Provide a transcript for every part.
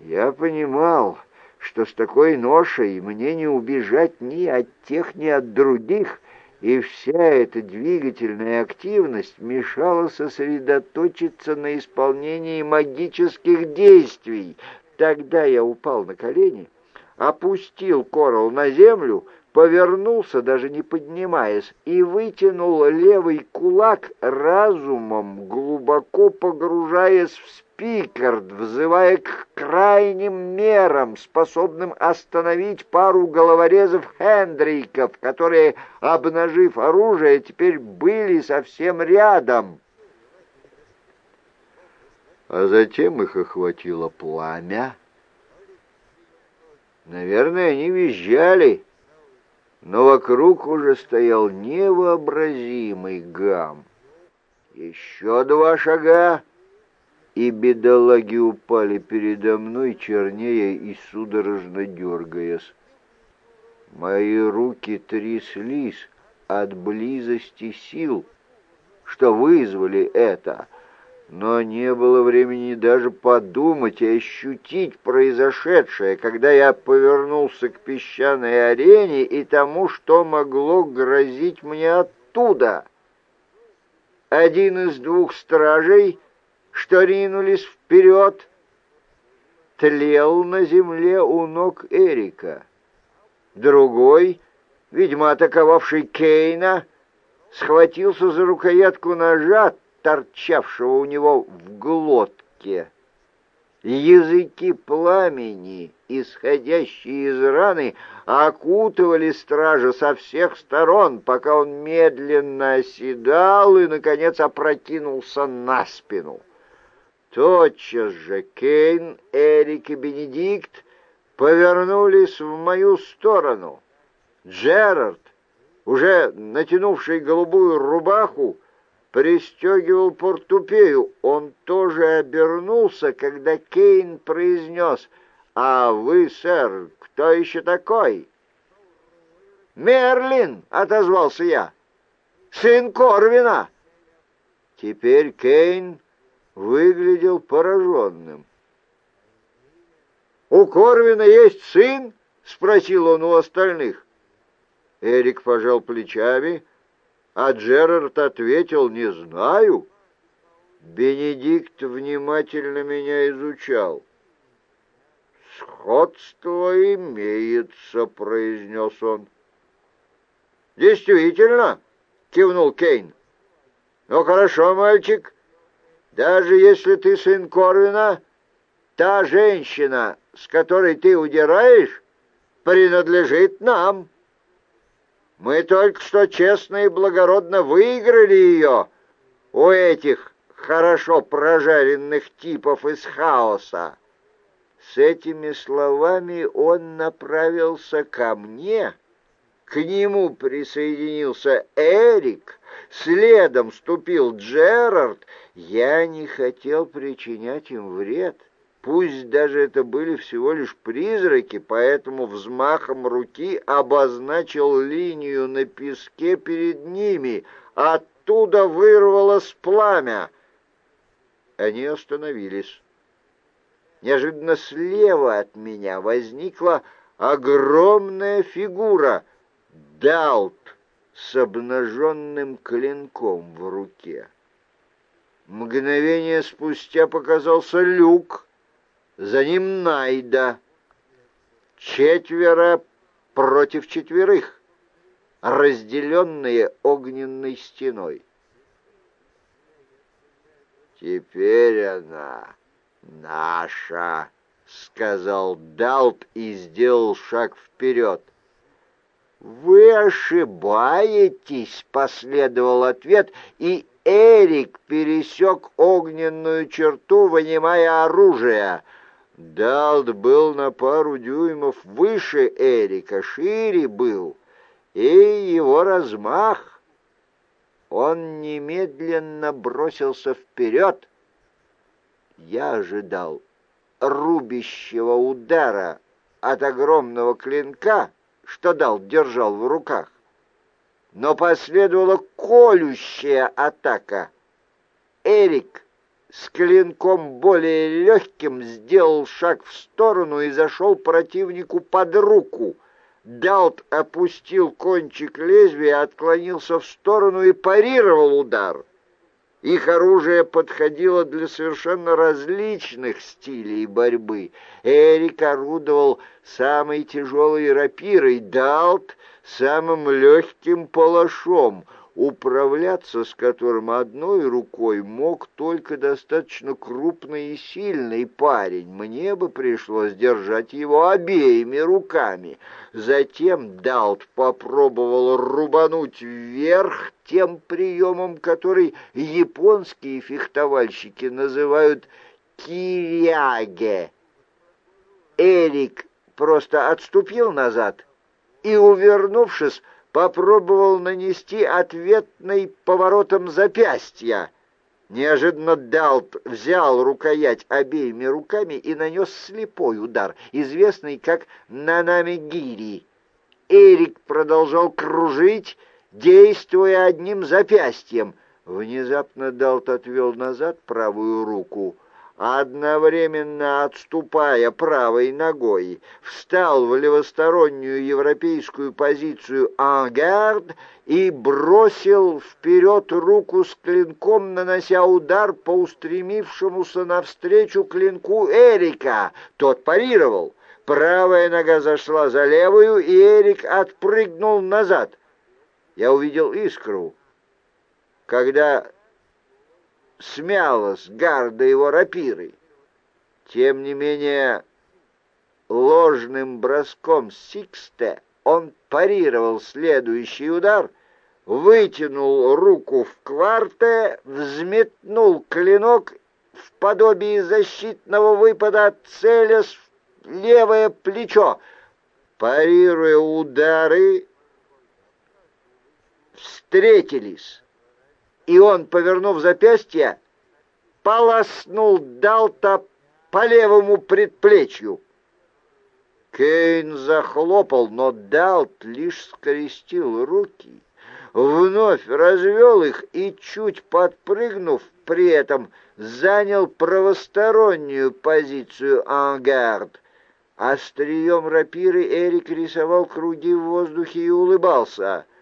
Я понимал, что с такой ношей мне не убежать ни от тех, ни от других, и вся эта двигательная активность мешала сосредоточиться на исполнении магических действий. Тогда я упал на колени, опустил корол на землю, повернулся, даже не поднимаясь, и вытянул левый кулак разумом, глубоко погружаясь в спикер, взывая к крайним мерам, способным остановить пару головорезов Хендриков, которые, обнажив оружие, теперь были совсем рядом. А затем их охватило пламя. Наверное, они визжали, но вокруг уже стоял невообразимый гам. Еще два шага, и бедолаги упали передо мной, чернее и судорожно дергаясь. Мои руки тряслись от близости сил, что вызвали это — но не было времени даже подумать и ощутить произошедшее, когда я повернулся к песчаной арене и тому, что могло грозить мне оттуда. Один из двух стражей, что ринулись вперед, тлел на земле у ног Эрика. Другой, видимо, атаковавший Кейна, схватился за рукоятку ножа, торчавшего у него в глотке. Языки пламени, исходящие из раны, окутывали стража со всех сторон, пока он медленно оседал и, наконец, опрокинулся на спину. Тотчас же Кейн, Эрик и Бенедикт повернулись в мою сторону. Джерард, уже натянувший голубую рубаху, пристегивал портупею. Он тоже обернулся, когда Кейн произнес «А вы, сэр, кто еще такой?» «Мерлин!» — отозвался я. «Сын Корвина!» Теперь Кейн выглядел пораженным. «У Корвина есть сын?» — спросил он у остальных. Эрик пожал плечами — а Джерард ответил, не знаю. Бенедикт внимательно меня изучал. «Сходство имеется», — произнес он. «Действительно», — кивнул Кейн. «Ну хорошо, мальчик, даже если ты сын Корвина, та женщина, с которой ты удираешь, принадлежит нам». Мы только что честно и благородно выиграли ее у этих хорошо прожаренных типов из хаоса. С этими словами он направился ко мне. К нему присоединился Эрик, следом ступил Джерард. Я не хотел причинять им вред. Пусть даже это были всего лишь призраки, поэтому взмахом руки обозначил линию на песке перед ними. Оттуда вырвалось пламя. Они остановились. Неожиданно слева от меня возникла огромная фигура — Далт с обнаженным клинком в руке. Мгновение спустя показался люк — за ним Найда. Четверо против четверых, разделенные огненной стеной. «Теперь она наша», — сказал Далт и сделал шаг вперед. «Вы ошибаетесь», — последовал ответ, и Эрик пересек огненную черту, вынимая оружие — Далд был на пару дюймов выше Эрика, шире был, и его размах. Он немедленно бросился вперед. Я ожидал рубящего удара от огромного клинка, что Далд держал в руках. Но последовала колющая атака. Эрик с клинком более легким сделал шаг в сторону и зашел противнику под руку. Далт опустил кончик лезвия, отклонился в сторону и парировал удар. Их оружие подходило для совершенно различных стилей борьбы. Эрик орудовал самой тяжелой рапирой, Далт — самым легким палашом — управляться с которым одной рукой мог только достаточно крупный и сильный парень. Мне бы пришлось держать его обеими руками. Затем Далт попробовал рубануть вверх тем приемом, который японские фехтовальщики называют киряге. Эрик просто отступил назад и, увернувшись, попробовал нанести ответный поворотом запястья. Неожиданно Далт взял рукоять обеими руками и нанес слепой удар, известный как нанамигири. Эрик продолжал кружить, действуя одним запястьем. Внезапно Далт отвел назад правую руку — одновременно отступая правой ногой, встал в левостороннюю европейскую позицию «ангард» и бросил вперед руку с клинком, нанося удар по устремившемуся навстречу клинку Эрика. Тот парировал. Правая нога зашла за левую, и Эрик отпрыгнул назад. Я увидел искру, когда смялась гарда его рапиры. Тем не менее, ложным броском Сиксте он парировал следующий удар, вытянул руку в кварте, взметнул клинок в подобии защитного выпада, целясь в левое плечо. Парируя удары, встретились и он, повернув запястье, полоснул Далта по левому предплечью. Кейн захлопал, но Далт лишь скрестил руки, вновь развел их и, чуть подпрыгнув, при этом занял правостороннюю позицию ангард. Острием рапиры Эрик рисовал круги в воздухе и улыбался —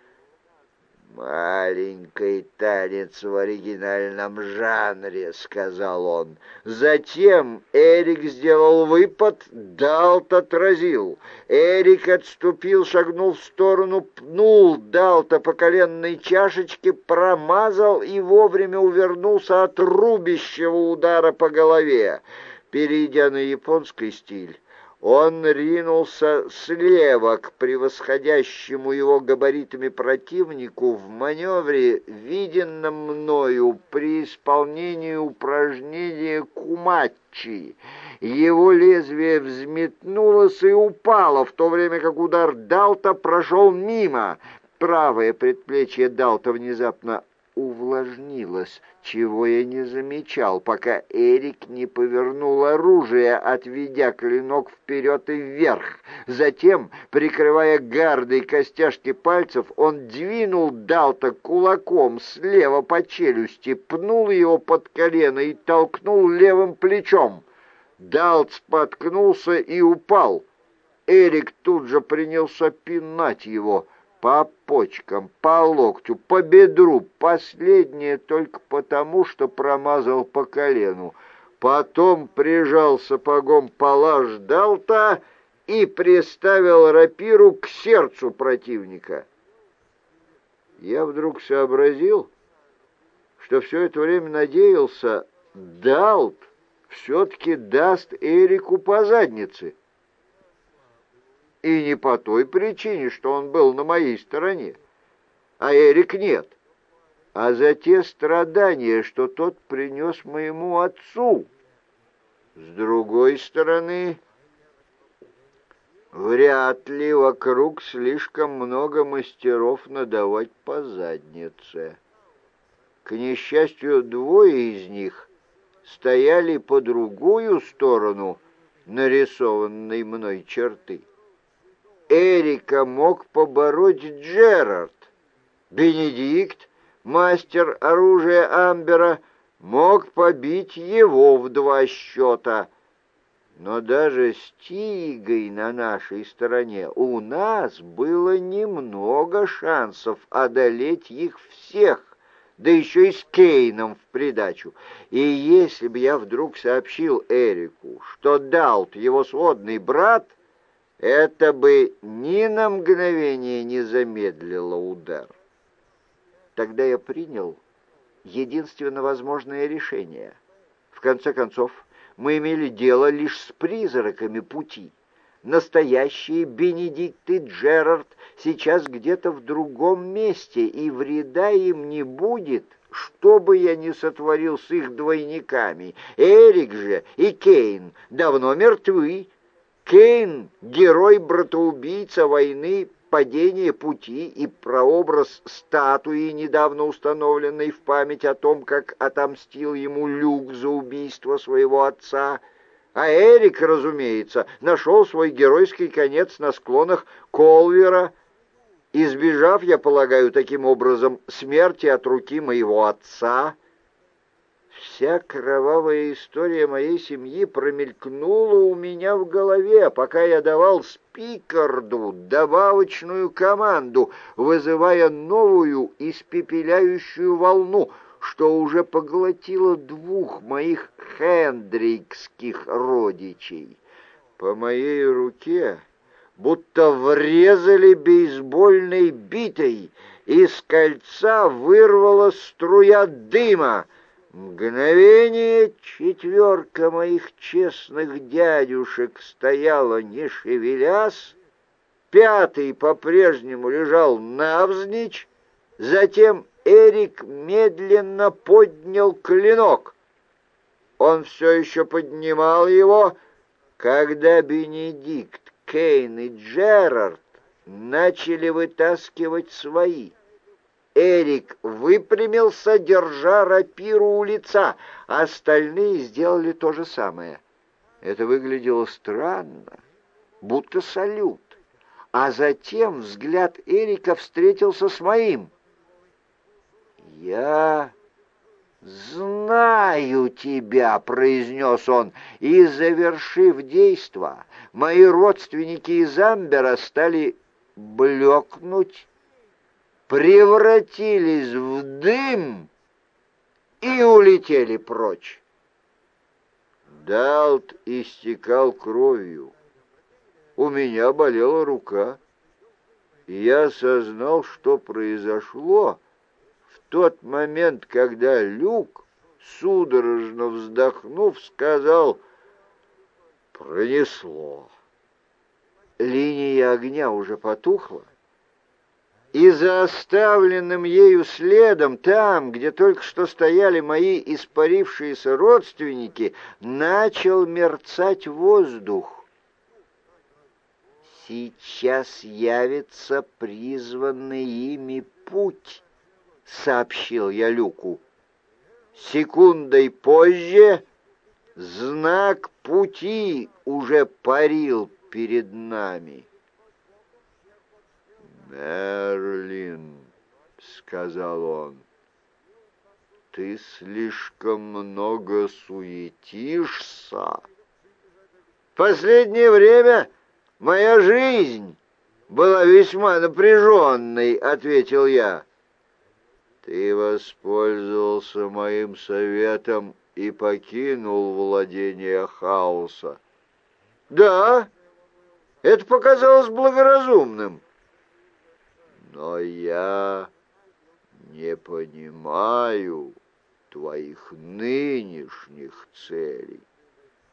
«Маленький танец в оригинальном жанре», — сказал он. Затем Эрик сделал выпад, Далт отразил. Эрик отступил, шагнул в сторону, пнул Далта по коленной чашечке, промазал и вовремя увернулся от рубящего удара по голове. Перейдя на японский стиль, он ринулся слева к превосходящему его габаритами противнику в маневре, виденном мною при исполнении упражнения кумачи. Его лезвие взметнулось и упало, в то время как удар Далта прошел мимо. Правое предплечье Далта внезапно увлажнилось, чего я не замечал, пока Эрик не повернул оружие, отведя клинок вперед и вверх. Затем, прикрывая гардой костяшки пальцев, он двинул Далта кулаком слева по челюсти, пнул его под колено и толкнул левым плечом. Далт споткнулся и упал. Эрик тут же принялся пинать его — по почкам, по локтю, по бедру, последнее только потому, что промазал по колену. Потом прижал сапогом пола Далта и приставил рапиру к сердцу противника. Я вдруг сообразил, что все это время надеялся, Далт все-таки даст Эрику по заднице и не по той причине, что он был на моей стороне, а Эрик нет, а за те страдания, что тот принес моему отцу. С другой стороны, вряд ли вокруг слишком много мастеров надавать по заднице. К несчастью, двое из них стояли по другую сторону нарисованной мной черты. Эрика мог побороть Джерард. Бенедикт, мастер оружия Амбера, мог побить его в два счета. Но даже с Тигой на нашей стороне у нас было немного шансов одолеть их всех да еще и с Кейном в придачу. И если бы я вдруг сообщил Эрику, что Далт его сводный брат, это бы ни на мгновение не замедлило удар. Тогда я принял единственно возможное решение. В конце концов, мы имели дело лишь с призраками пути. Настоящие Бенедикт и Джерард сейчас где-то в другом месте, и вреда им не будет, что бы я ни сотворил с их двойниками. Эрик же и Кейн давно мертвы. Кейн — герой-братоубийца войны падение пути и прообраз статуи, недавно установленной в память о том, как отомстил ему Люк за убийство своего отца — а Эрик, разумеется, нашел свой геройский конец на склонах Колвера, избежав, я полагаю, таким образом смерти от руки моего отца. Вся кровавая история моей семьи промелькнула у меня в голове, пока я давал Спикарду добавочную команду, вызывая новую испепеляющую волну — что уже поглотило двух моих хендрикских родичей. По моей руке будто врезали бейсбольной битой, из кольца вырвала струя дыма. Мгновение четверка моих честных дядюшек стояла, не шевелясь, пятый по-прежнему лежал навзничь, затем Эрик медленно поднял клинок. Он все еще поднимал его, когда Бенедикт, Кейн и Джерард начали вытаскивать свои. Эрик выпрямился, держа рапиру у лица, остальные сделали то же самое. Это выглядело странно, будто салют. А затем взгляд Эрика встретился с моим. «Я знаю тебя», — произнес он, и, завершив действо, мои родственники из Амбера стали блекнуть, превратились в дым и улетели прочь. Далт истекал кровью. У меня болела рука. Я осознал, что произошло, тот момент, когда Люк, судорожно вздохнув, сказал «Пронесло». Линия огня уже потухла, и за оставленным ею следом, там, где только что стояли мои испарившиеся родственники, начал мерцать воздух. Сейчас явится призванный ими путь. — сообщил я Люку. Секундой позже знак пути уже парил перед нами. «Мерлин», — сказал он, — «ты слишком много суетишься». «Последнее время моя жизнь была весьма напряженной», — ответил я. Ты воспользовался моим советом и покинул владение хаоса. Да, это показалось благоразумным. Но я не понимаю твоих нынешних целей.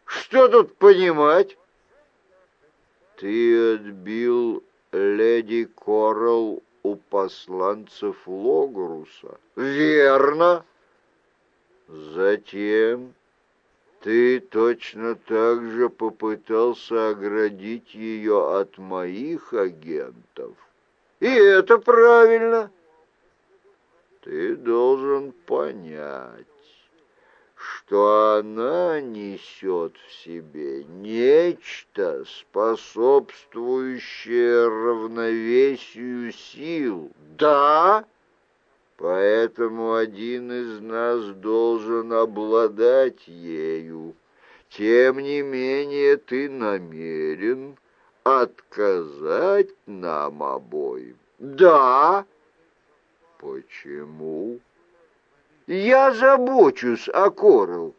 Что тут понимать? Ты отбил леди Коралл у посланцев Логруса. Верно. Затем ты точно так же попытался оградить ее от моих агентов. И это правильно. Ты должен понять, что она несет в себе нечто, способствующее равновесию сил. Да, Поэтому один из нас должен обладать ею. Тем не менее ты намерен отказать нам обоим. Да. Почему? Я забочусь о Корел.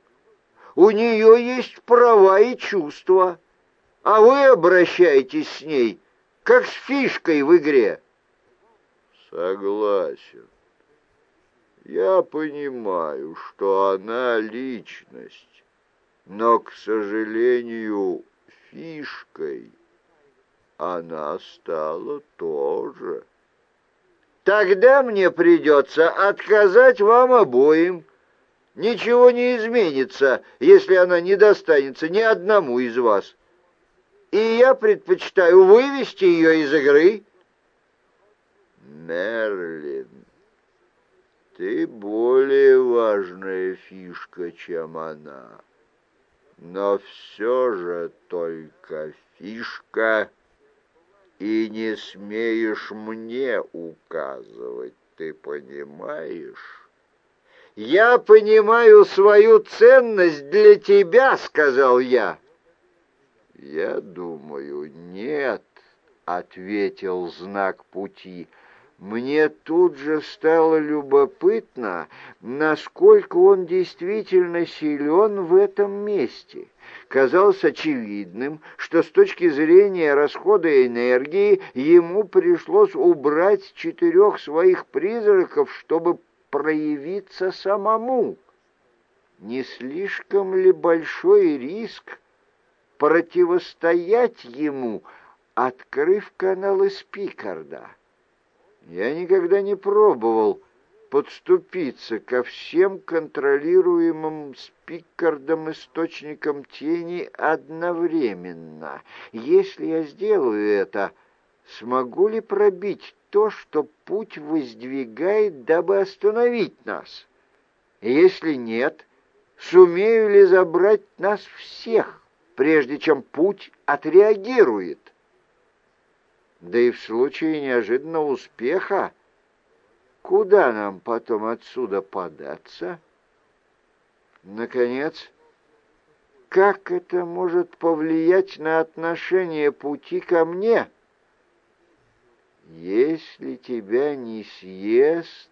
У нее есть права и чувства, а вы обращаетесь с ней, как с фишкой в игре. Согласен. Я понимаю, что она личность, но, к сожалению, фишкой она стала тоже. Тогда мне придется отказать вам обоим. Ничего не изменится, если она не достанется ни одному из вас. И я предпочитаю вывести ее из игры. Мерлин, ты более важная фишка, чем она. Но все же только фишка и не смеешь мне указывать, ты понимаешь? «Я понимаю свою ценность для тебя», — сказал я. «Я думаю, нет», — ответил знак пути, — мне тут же стало любопытно, насколько он действительно силен в этом месте. Казалось очевидным, что с точки зрения расхода энергии ему пришлось убрать четырех своих призраков, чтобы проявиться самому. Не слишком ли большой риск противостоять ему, открыв канал из Пикарда? Я никогда не пробовал подступиться ко всем контролируемым спиккардом источникам тени одновременно. Если я сделаю это, смогу ли пробить то, что путь воздвигает, дабы остановить нас? Если нет, сумею ли забрать нас всех, прежде чем путь отреагирует? Да и в случае неожиданного успеха, куда нам потом отсюда податься? Наконец, как это может повлиять на отношение пути ко мне? Если тебя не съест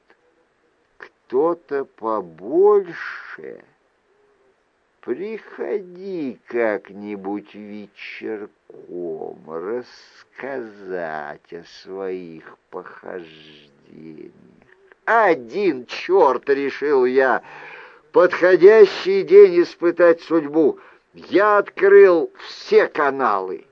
кто-то побольше, приходи как-нибудь вечерком рассказать о своих похождениях. Один черт, решил я, подходящий день испытать судьбу. Я открыл все каналы.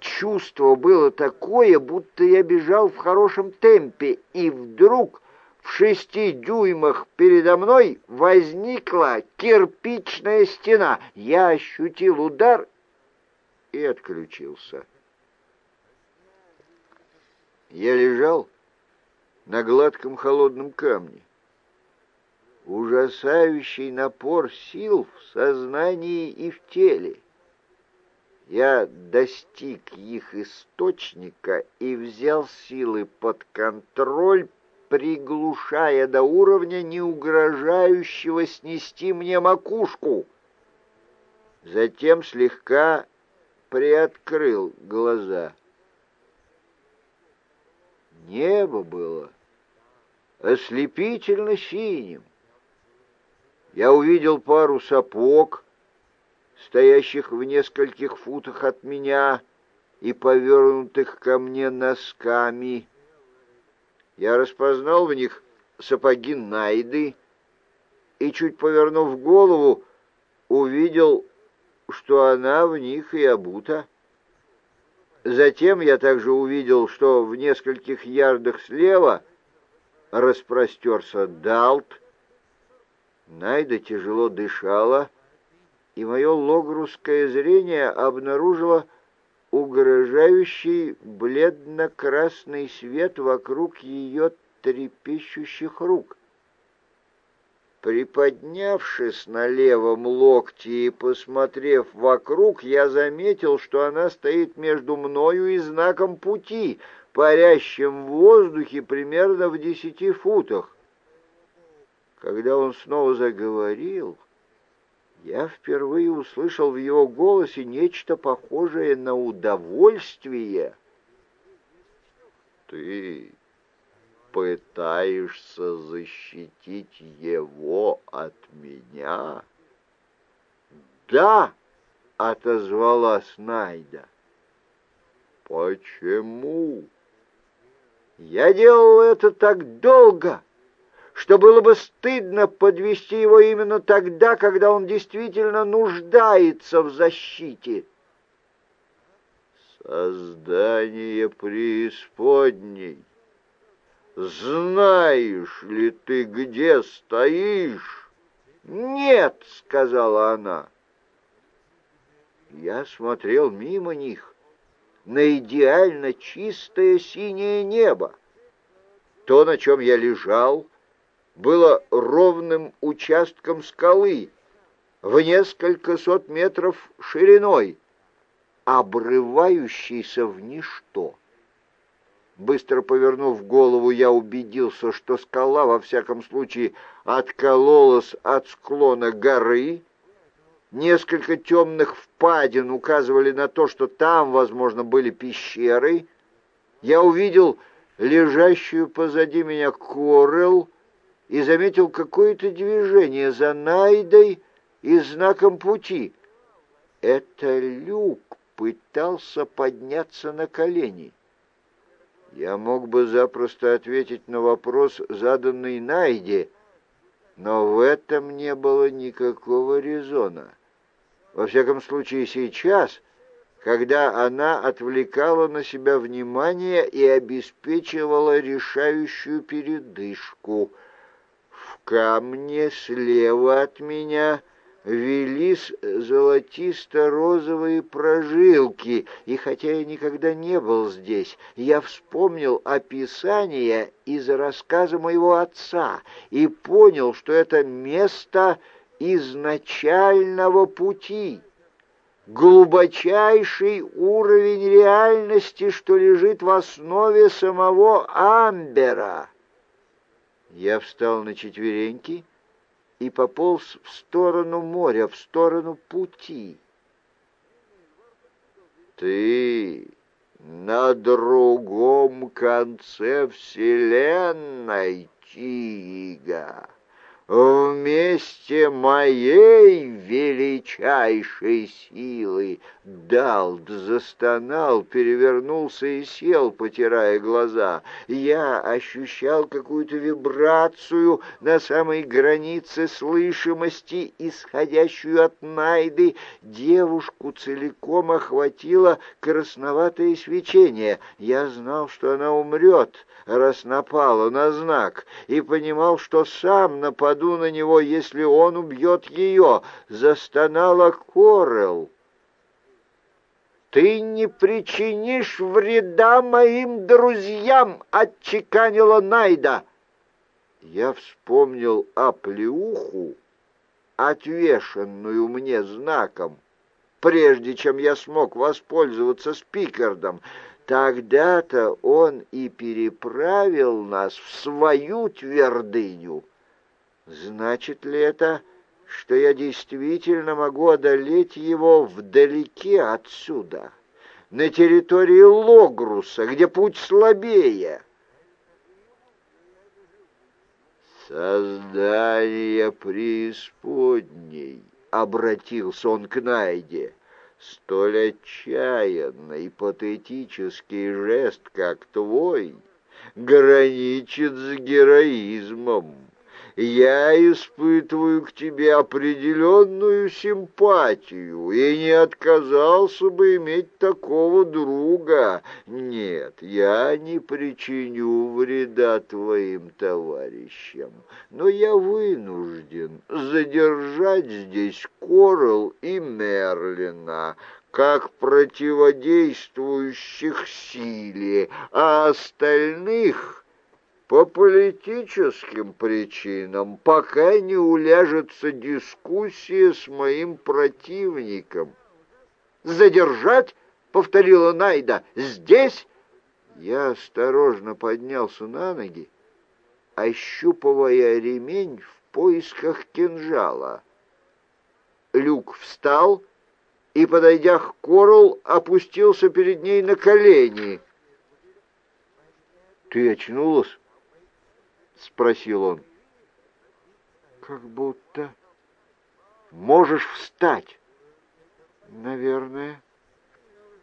Чувство было такое, будто я бежал в хорошем темпе, и вдруг в шести дюймах передо мной возникла кирпичная стена. Я ощутил удар и отключился. Я лежал на гладком холодном камне. Ужасающий напор сил в сознании и в теле. Я достиг их источника и взял силы под контроль, приглушая до уровня, не угрожающего снести мне макушку. Затем слегка приоткрыл глаза. Небо было ослепительно синим. Я увидел пару сапог, стоящих в нескольких футах от меня и повернутых ко мне носками. Я распознал в них сапоги Найды и, чуть повернув голову, увидел что она в них и обута. Затем я также увидел, что в нескольких ярдах слева распростерся Далт. Найда тяжело дышала, и мое логрусское зрение обнаружило угрожающий бледно-красный свет вокруг ее трепещущих рук. Приподнявшись на левом локте и посмотрев вокруг, я заметил, что она стоит между мною и знаком пути, парящим в воздухе примерно в десяти футах. Когда он снова заговорил, я впервые услышал в его голосе нечто похожее на удовольствие. «Ты пытаешься защитить его от меня?» «Да!» — отозвалась Найда. «Почему?» «Я делал это так долго!» Что было бы стыдно подвести его именно тогда, когда он действительно нуждается в защите. Создание преисподней, знаешь ли ты, где стоишь? Нет, сказала она. Я смотрел мимо них на идеально чистое синее небо. То, на чем я лежал, — было ровным участком скалы в несколько сот метров шириной, обрывающийся в ничто. Быстро повернув голову, я убедился, что скала, во всяком случае, откололась от склона горы. Несколько темных впадин указывали на то, что там, возможно, были пещеры. Я увидел лежащую позади меня Корел, и заметил какое-то движение за Найдой и знаком пути. Это Люк пытался подняться на колени. Я мог бы запросто ответить на вопрос, заданный Найде, но в этом не было никакого резона. Во всяком случае, сейчас, когда она отвлекала на себя внимание и обеспечивала решающую передышку — камне слева от меня велись золотисто-розовые прожилки, и хотя я никогда не был здесь, я вспомнил описание из рассказа моего отца и понял, что это место изначального пути, глубочайший уровень реальности, что лежит в основе самого Амбера. Я встал на четвереньки и пополз в сторону моря, в сторону пути. «Ты на другом конце вселенной, Тига!» Вместе моей величайшей силы. Далд застонал, перевернулся и сел, потирая глаза. Я ощущал какую-то вибрацию на самой границе слышимости, исходящую от Найды. Девушку целиком охватило красноватое свечение. Я знал, что она умрет, раз напала на знак, и понимал, что сам нападу на него, если он убьет ее. Застонала Корел. «Ты не причинишь вреда моим друзьям!» — отчеканила Найда. Я вспомнил оплеуху, отвешенную мне знаком, прежде чем я смог воспользоваться спикердом. Тогда-то он и переправил нас в свою твердыню. Значит ли это, что я действительно могу одолеть его вдалеке отсюда, на территории Логруса, где путь слабее? «Создание преисподней», — обратился он к Найде, — столь отчаянный и патетический жест, как твой, граничит с героизмом я испытываю к тебе определенную симпатию и не отказался бы иметь такого друга. Нет, я не причиню вреда твоим товарищам, но я вынужден задержать здесь Корл и Мерлина, как противодействующих силе, а остальных по политическим причинам, пока не уляжется дискуссия с моим противником. «Задержать?» — повторила Найда. «Здесь?» Я осторожно поднялся на ноги, ощупывая ремень в поисках кинжала. Люк встал и, подойдя к Корл, опустился перед ней на колени. «Ты очнулась?» — спросил он. «Как будто...» «Можешь встать?» «Наверное».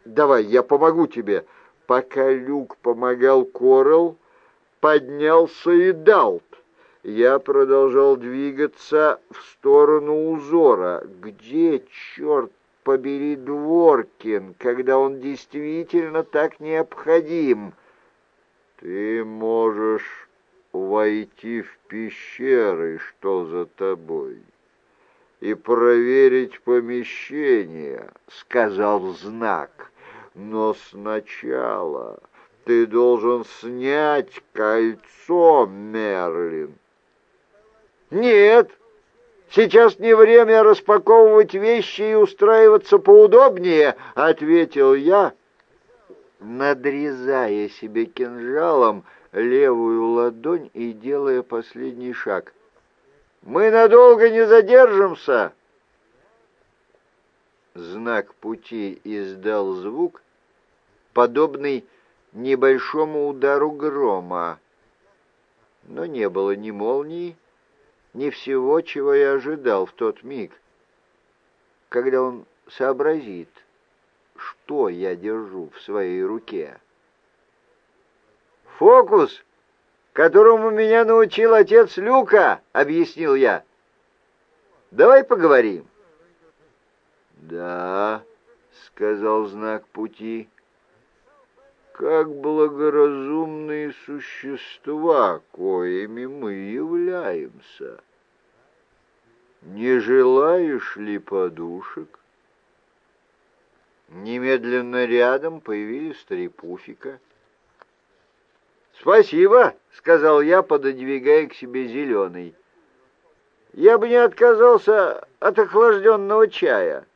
«Давай, я помогу тебе». Пока Люк помогал Корл, поднялся и Далт. Я продолжал двигаться в сторону узора. Где, черт побери, Дворкин, когда он действительно так необходим? Ты можешь войти в пещеры, что за тобой, и проверить помещение, — сказал знак. Но сначала ты должен снять кольцо, Мерлин. Нет, сейчас не время распаковывать вещи и устраиваться поудобнее, — ответил я, надрезая себе кинжалом левую ладонь и делая последний шаг. «Мы надолго не задержимся!» Знак пути издал звук, подобный небольшому удару грома, но не было ни молнии, ни всего, чего я ожидал в тот миг, когда он сообразит, что я держу в своей руке. «Фокус, которому меня научил отец Люка», — объяснил я. «Давай поговорим». «Да», — сказал знак пути, — «как благоразумные существа, коими мы являемся. Не желаешь ли подушек?» Немедленно рядом появились три пуфика — «Спасибо», — сказал я, пододвигая к себе зеленый. «Я бы не отказался от охлажденного чая».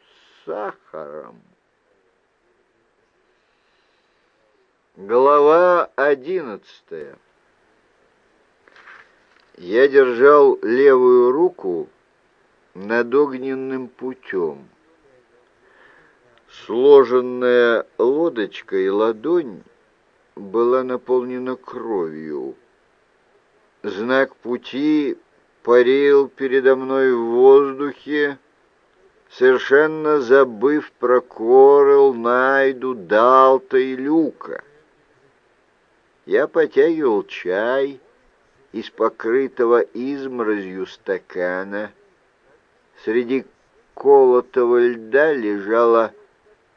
«С сахаром». Глава одиннадцатая. Я держал левую руку над огненным путем. Сложенная лодочкой ладонь была наполнена кровью. Знак пути парил передо мной в воздухе, совершенно забыв про Корел, Найду, Далта и Люка. Я потягивал чай из покрытого изморозью стакана. Среди колотого льда лежала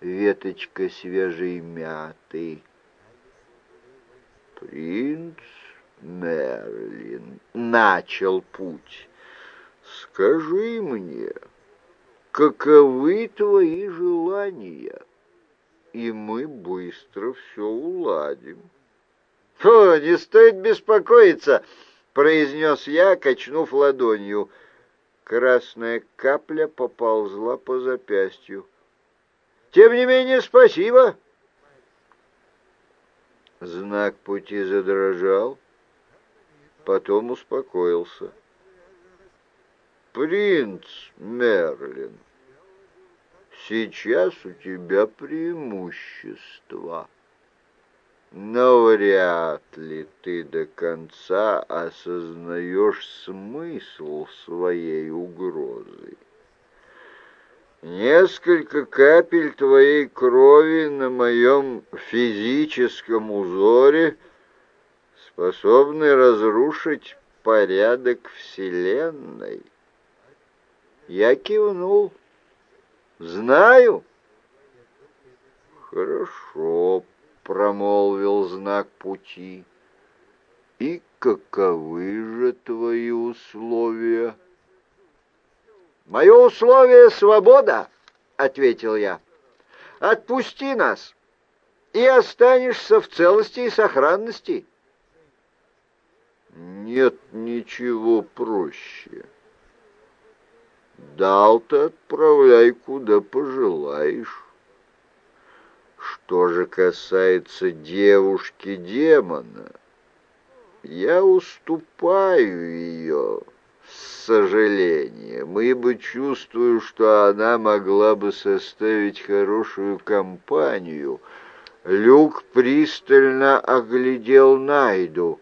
веточка свежей мяты. «Принц Мерлин начал путь. Скажи мне, каковы твои желания, и мы быстро все уладим». «О, не стоит беспокоиться!» — произнес я, качнув ладонью. Красная капля поползла по запястью. «Тем не менее, спасибо!» Знак пути задрожал, потом успокоился. «Принц Мерлин, сейчас у тебя преимущество, но вряд ли ты до конца осознаешь смысл своей угрозы. Несколько капель твоей крови на моем физическом узоре способны разрушить порядок Вселенной. Я кивнул. Знаю. Хорошо, промолвил знак пути. И каковы же твои условия? «Мое условие — свобода», — ответил я. «Отпусти нас, и останешься в целости и сохранности». «Нет ничего проще. Дал-то отправляй, куда пожелаешь». Что же касается девушки-демона, Я уступаю ее сожалением, ибо чувствую, что она могла бы составить хорошую компанию. Люк пристально оглядел Найду.